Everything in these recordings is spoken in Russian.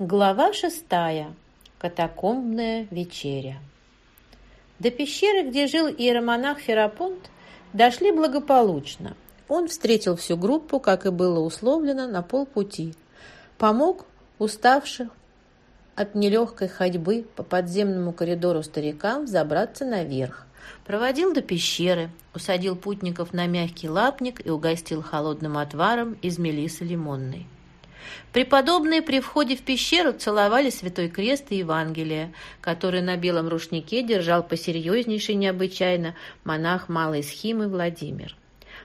Глава шестая. Катакомбная вечеря. До пещеры, где жил иеромонах Ферапонт, дошли благополучно. Он встретил всю группу, как и было условлено, на полпути. Помог уставших от нелегкой ходьбы по подземному коридору старикам забраться наверх. Проводил до пещеры, усадил путников на мягкий лапник и угостил холодным отваром из мелисы лимонной. Преподобные при входе в пещеру целовали Святой Крест и Евангелие, который на белом рушнике держал посерьезнейший необычайно монах Малой Схимы Владимир.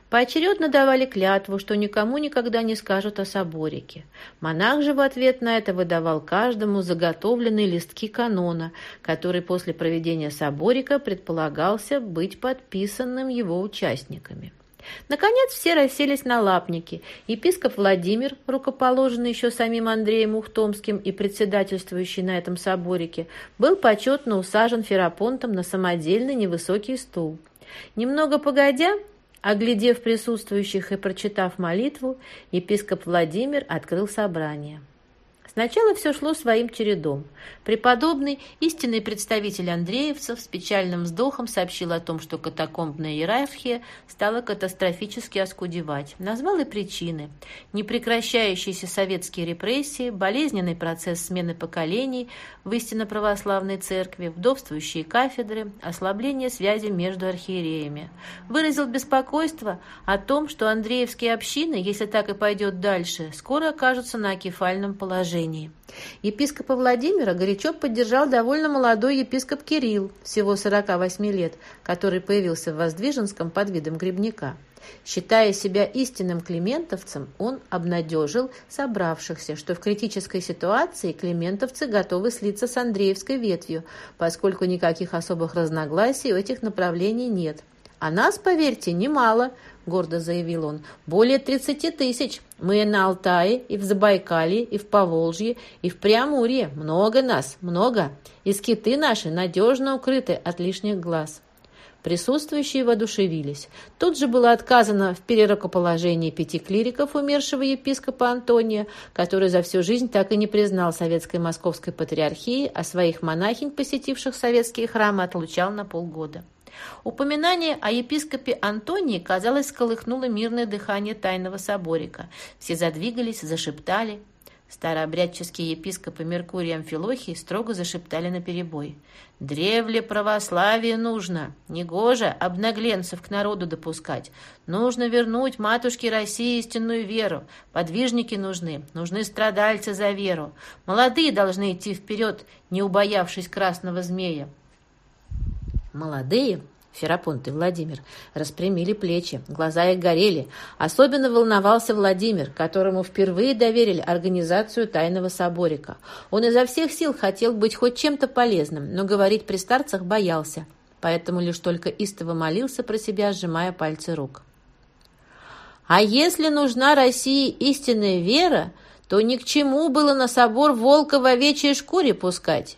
Поочередно давали клятву, что никому никогда не скажут о соборике. Монах же в ответ на это выдавал каждому заготовленные листки канона, который после проведения соборика предполагался быть подписанным его участниками. Наконец все расселись на лапники. Епископ Владимир, рукоположенный еще самим Андреем Ухтомским и председательствующий на этом соборике, был почетно усажен Ферапонтом на самодельный невысокий стул. Немного погодя, оглядев присутствующих и прочитав молитву, епископ Владимир открыл собрание. Сначала все шло своим чередом. Преподобный, истинный представитель андреевцев, с печальным вздохом сообщил о том, что катакомбная иерархия стала катастрофически оскудевать. Назвал и причины. Непрекращающиеся советские репрессии, болезненный процесс смены поколений в истинно православной церкви, вдовствующие кафедры, ослабление связи между архиереями. Выразил беспокойство о том, что андреевские общины, если так и пойдет дальше, скоро окажутся на акефальном положении служении. Епископа Владимира горячо поддержал довольно молодой епископ Кирилл, всего 48 лет, который появился в Воздвиженском под видом грибника. Считая себя истинным климентовцем, он обнадежил собравшихся, что в критической ситуации климентовцы готовы слиться с Андреевской ветвью, поскольку никаких особых разногласий у этих направлений нет. А нас, поверьте, немало, — гордо заявил он. «Более тридцати тысяч. Мы на Алтае, и в Забайкалье, и в Поволжье, и в Преамурье. Много нас, много. И скиты наши надежно укрыты от лишних глаз». Присутствующие воодушевились. Тут же было отказано в перерокоположении пяти клириков умершего епископа Антония, который за всю жизнь так и не признал советской московской патриархии, а своих монахинь, посетивших советские храмы, отлучал на полгода. Упоминание о епископе Антонии, казалось, сколыхнуло мирное дыхание тайного соборика. Все задвигались, зашептали. Старообрядческие епископы Меркурий и Амфилохий строго зашептали наперебой. «Древле православие нужно! Негоже обнагленцев к народу допускать! Нужно вернуть матушке России истинную веру! Подвижники нужны, нужны страдальцы за веру! Молодые должны идти вперед, не убоявшись красного змея!» Молодые, Ферапонт и Владимир, распрямили плечи, глаза их горели. Особенно волновался Владимир, которому впервые доверили организацию тайного соборика. Он изо всех сил хотел быть хоть чем-то полезным, но говорить при старцах боялся, поэтому лишь только истово молился про себя, сжимая пальцы рук. «А если нужна России истинная вера, то ни к чему было на собор волка в овечьей шкуре пускать».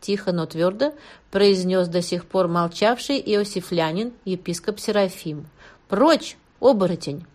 Тихо, но твердо произнес до сих пор молчавший иосифлянин, епископ Серафим. «Прочь, оборотень!»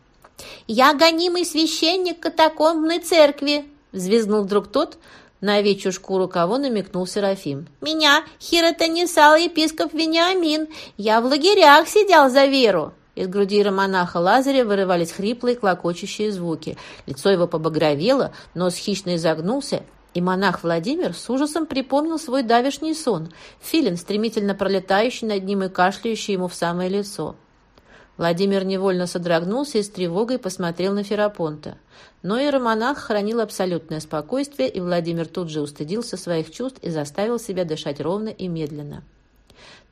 «Я гонимый священник катакомбной церкви!» взвизгнул вдруг тот, на овечью шкуру кого намекнул Серафим. «Меня хиротонесал епископ Вениамин. Я в лагерях сидел за веру!» Из груди романаха Лазаря вырывались хриплые, клокочущие звуки. Лицо его побагровело, нос хищно изогнулся, и монах Владимир с ужасом припомнил свой давешний сон, филин, стремительно пролетающий над ним и кашляющий ему в самое лицо. Владимир невольно содрогнулся и с тревогой посмотрел на Ферапонта. Но иеромонах хранил абсолютное спокойствие, и Владимир тут же устыдился своих чувств и заставил себя дышать ровно и медленно.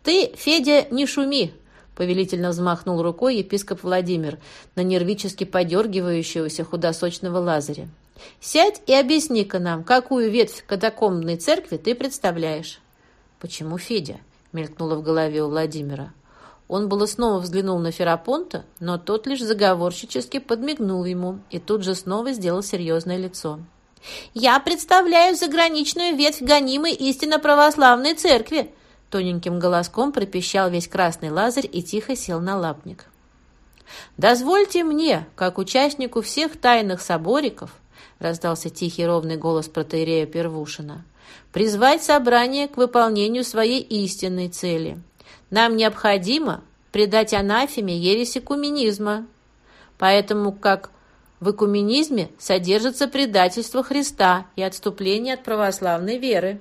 «Ты, Федя, не шуми!» — повелительно взмахнул рукой епископ Владимир на нервически подергивающегося худосочного Лазаря. Сядь и объясни-ка нам, какую ветвь катакомбной церкви ты представляешь». «Почему Федя?» — мелькнуло в голове у Владимира. Он было снова взглянул на Ферапонта, но тот лишь заговорщически подмигнул ему и тут же снова сделал серьезное лицо. «Я представляю заграничную ветвь гонимой истинно православной церкви!» Тоненьким голоском пропищал весь красный лазарь и тихо сел на лапник. «Дозвольте мне, как участнику всех тайных собориков, раздался тихий ровный голос протеерея Первушина. «Призвать собрание к выполнению своей истинной цели. Нам необходимо предать анафеме ереси куминизма. Поэтому как в экуменизме содержится предательство Христа и отступление от православной веры.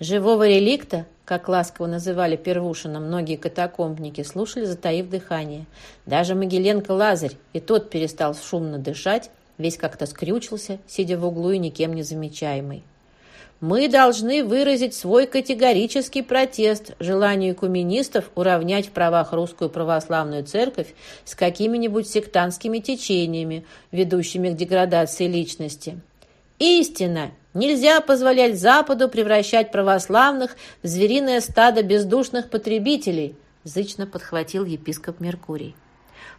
Живого реликта, как ласково называли Первушина многие катакомбники, слушали, затаив дыхание. Даже Могиленко Лазарь, и тот перестал шумно дышать, весь как-то скрючился, сидя в углу и никем не замечаемый. Мы должны выразить свой категорический протест желанию коммунистов уравнять в правах русскую православную церковь с какими-нибудь сектантскими течениями, ведущими к деградации личности. Истина! Нельзя позволять Западу превращать православных в звериное стадо бездушных потребителей, зычно подхватил епископ Меркурий.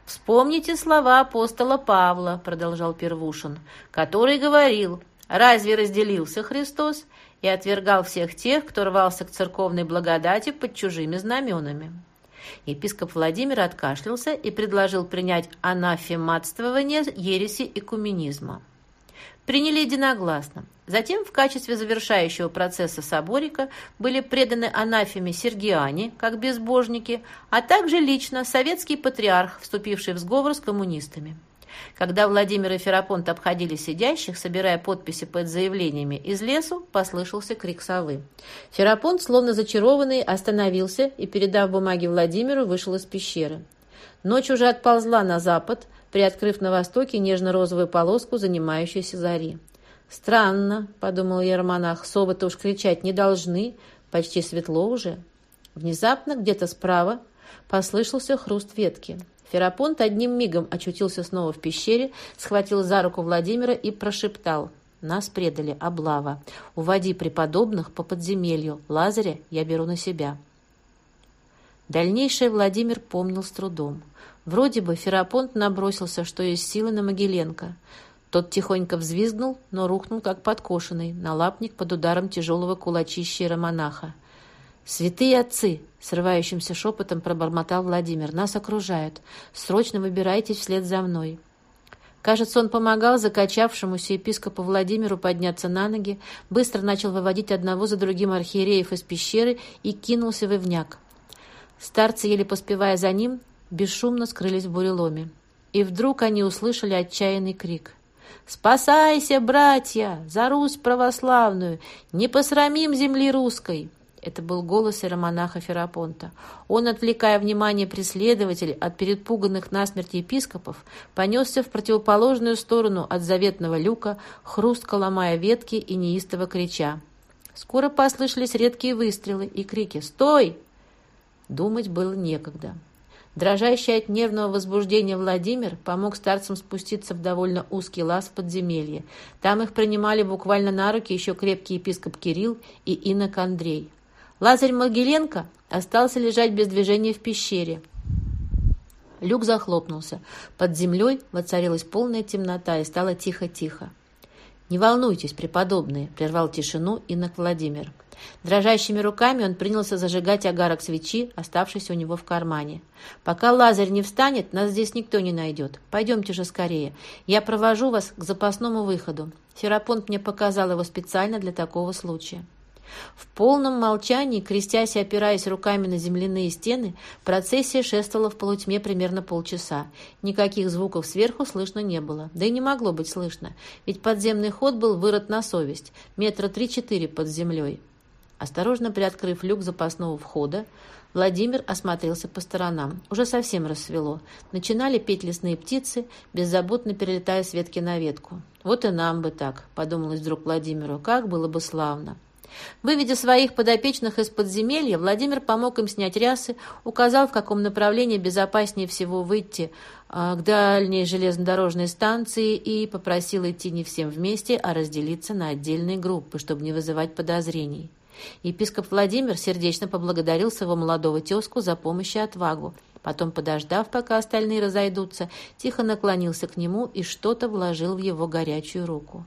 «Вспомните слова апостола Павла», — продолжал Первушин, который говорил, «Разве разделился Христос и отвергал всех тех, кто рвался к церковной благодати под чужими знаменами?» Епископ Владимир откашлялся и предложил принять анафематствование ереси и куминизма. Приняли единогласно. Затем в качестве завершающего процесса соборика были преданы анафеме Сергиане, как безбожники, а также лично советский патриарх, вступивший в сговор с коммунистами. Когда Владимир и Ферапонт обходили сидящих, собирая подписи под заявлениями из лесу, послышался крик совы. Ферапонт, словно зачарованный, остановился и, передав бумаги Владимиру, вышел из пещеры. Ночь уже отползла на запад, приоткрыв на востоке нежно-розовую полоску занимающейся зари. «Странно», — подумал Ермонах, — «совы-то уж кричать не должны, почти светло уже». Внезапно где-то справа послышался хруст ветки. Ферапонт одним мигом очутился снова в пещере, схватил за руку Владимира и прошептал. «Нас предали, облава. Уводи преподобных по подземелью. Лазаря я беру на себя». Дальнейшее Владимир помнил с трудом. Вроде бы Ферапонт набросился, что есть силы на Могиленко. Тот тихонько взвизгнул, но рухнул, как подкошенный, на лапник под ударом тяжелого кулачища иеромонаха. «Святые отцы!» — срывающимся шепотом пробормотал Владимир. «Нас окружают. Срочно выбирайтесь вслед за мной». Кажется, он помогал закачавшемуся епископу Владимиру подняться на ноги, быстро начал выводить одного за другим архиереев из пещеры и кинулся в Ивняк. Старцы, еле поспевая за ним, бесшумно скрылись в буреломе. И вдруг они услышали отчаянный крик. «Спасайся, братья! За Русь православную! Не посрамим земли русской!» Это был голос иеромонаха Ферапонта. Он, отвлекая внимание преследователей от перепуганных насмерть епископов, понесся в противоположную сторону от заветного люка, хрустко ломая ветки и неистово крича. Скоро послышались редкие выстрелы и крики «Стой!». Думать было некогда. Дрожащий от нервного возбуждения Владимир помог старцам спуститься в довольно узкий лаз в подземелье. Там их принимали буквально на руки еще крепкий епископ Кирилл и инок Андрей. Лазарь Могиленко остался лежать без движения в пещере. Люк захлопнулся. Под землей воцарилась полная темнота и стало тихо-тихо. «Не волнуйтесь, преподобные», — прервал тишину инок Владимир. Дрожащими руками он принялся зажигать огарок свечи, оставшийся у него в кармане. «Пока Лазарь не встанет, нас здесь никто не найдет. Пойдемте же скорее. Я провожу вас к запасному выходу. Ферапонт мне показал его специально для такого случая». В полном молчании, крестясь и опираясь руками на земляные стены, процессия шествовала в полутьме примерно полчаса. Никаких звуков сверху слышно не было. Да и не могло быть слышно, ведь подземный ход был вырыт на совесть, метра три-четыре под землей. Осторожно приоткрыв люк запасного входа, Владимир осмотрелся по сторонам. Уже совсем рассвело. Начинали петь лесные птицы, беззаботно перелетая с ветки на ветку. «Вот и нам бы так», — подумалось вдруг Владимиру, — «как было бы славно». Выведя своих подопечных из подземелья, Владимир помог им снять рясы, указал, в каком направлении безопаснее всего выйти э, к дальней железнодорожной станции и попросил идти не всем вместе, а разделиться на отдельные группы, чтобы не вызывать подозрений. Епископ Владимир сердечно поблагодарил своего молодого тезку за помощь и отвагу. Потом, подождав, пока остальные разойдутся, тихо наклонился к нему и что-то вложил в его горячую руку.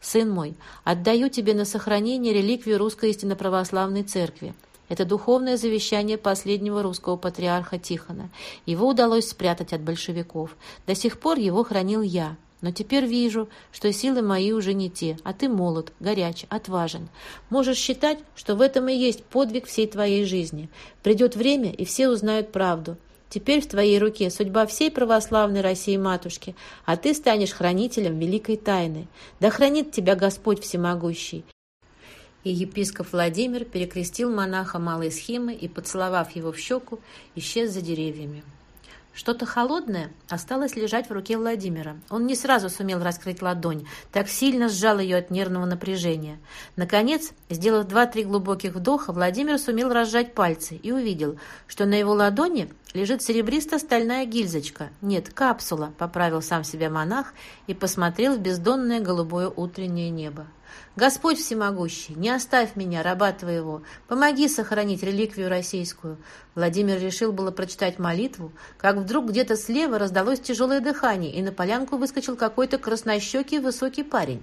«Сын мой, отдаю тебе на сохранение реликвию Русской истинно православной церкви. Это духовное завещание последнего русского патриарха Тихона. Его удалось спрятать от большевиков. До сих пор его хранил я. Но теперь вижу, что силы мои уже не те, а ты молод, горяч, отважен. Можешь считать, что в этом и есть подвиг всей твоей жизни. Придет время, и все узнают правду. Теперь в твоей руке судьба всей православной России-матушки, а ты станешь хранителем великой тайны. Да хранит тебя Господь Всемогущий. И епископ Владимир перекрестил монаха малой схемы и, поцеловав его в щеку, исчез за деревьями. Что-то холодное осталось лежать в руке Владимира. Он не сразу сумел раскрыть ладонь, так сильно сжал ее от нервного напряжения. Наконец, сделав два-три глубоких вдоха, Владимир сумел разжать пальцы и увидел, что на его ладони лежит серебристо-стальная гильзочка. Нет, капсула, поправил сам себя монах и посмотрел в бездонное голубое утреннее небо. Господь всемогущий, не оставь меня, раба твоего, помоги сохранить реликвию российскую. Владимир решил было прочитать молитву, как вдруг где-то слева раздалось тяжелое дыхание, и на полянку выскочил какой-то краснощекий высокий парень.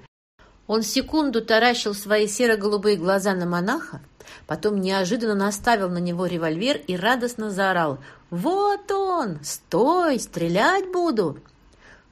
Он секунду таращил свои серо-голубые глаза на монаха, потом неожиданно наставил на него револьвер и радостно заорал «Вот он! Стой! Стрелять буду!»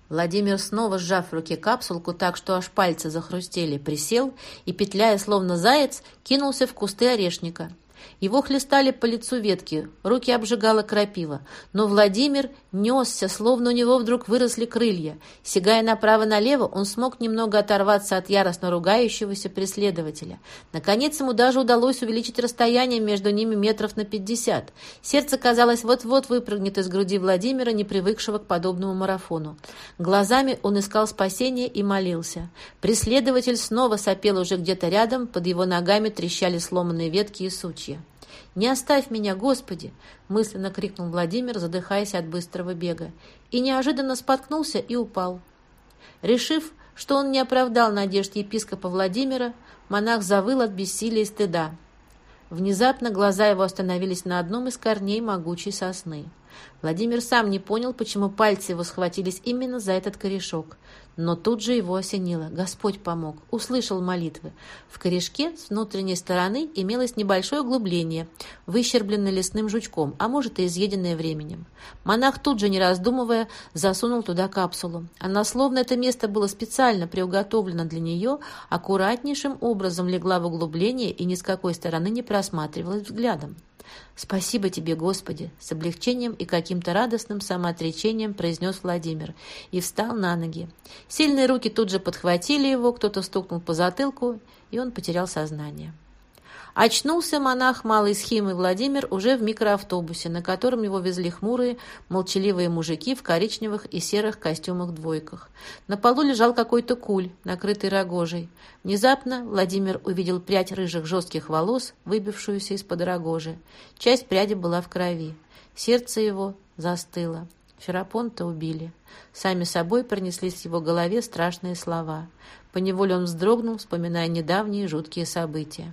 Владимир, снова сжав в руке капсулку так, что аж пальцы захрустели, присел и, петляя словно заяц, кинулся в кусты орешника. Его хлестали по лицу ветки, руки обжигала крапива. Но Владимир несся, словно у него вдруг выросли крылья. Сигая направо-налево, он смог немного оторваться от яростно ругающегося преследователя. Наконец ему даже удалось увеличить расстояние между ними метров на пятьдесят. Сердце, казалось, вот-вот выпрыгнет из груди Владимира, не привыкшего к подобному марафону. Глазами он искал спасения и молился. Преследователь снова сопел уже где-то рядом, под его ногами трещали сломанные ветки и сучья. «Не оставь меня, Господи!» — мысленно крикнул Владимир, задыхаясь от быстрого бега. И неожиданно споткнулся и упал. Решив, что он не оправдал надежд епископа Владимира, монах завыл от бессилия и стыда. Внезапно глаза его остановились на одном из корней могучей сосны. Владимир сам не понял, почему пальцы его схватились именно за этот корешок. Но тут же его осенило. Господь помог, услышал молитвы. В корешке с внутренней стороны имелось небольшое углубление, выщербленное лесным жучком, а может и изъеденное временем. Монах тут же, не раздумывая, засунул туда капсулу. Она, словно это место было специально приуготовлено для нее, аккуратнейшим образом легла в углубление и ни с какой стороны не просматривалась взглядом. «Спасибо тебе, Господи!» С облегчением и каким-то радостным самоотречением произнес Владимир и встал на ноги. Сильные руки тут же подхватили его, кто-то стукнул по затылку, и он потерял сознание. Очнулся монах малой схемы Владимир уже в микроавтобусе, на котором его везли хмурые, молчаливые мужики в коричневых и серых костюмах-двойках. На полу лежал какой-то куль, накрытый рогожей. Внезапно Владимир увидел прядь рыжих жестких волос, выбившуюся из-под рогожи. Часть пряди была в крови. Сердце его застыло. Ферапонта убили. Сами собой пронеслись в его голове страшные слова. Поневоле он вздрогнул, вспоминая недавние жуткие события.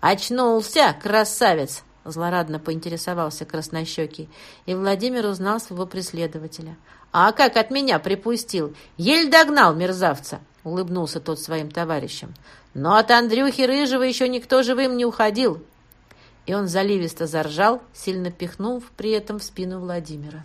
«Очнулся, красавец!» — злорадно поинтересовался краснощекий, и Владимир узнал своего преследователя. «А как от меня припустил? Еле догнал мерзавца!» — улыбнулся тот своим товарищам. «Но от Андрюхи Рыжего еще никто живым не уходил!» И он заливисто заржал, сильно пихнув при этом в спину Владимира.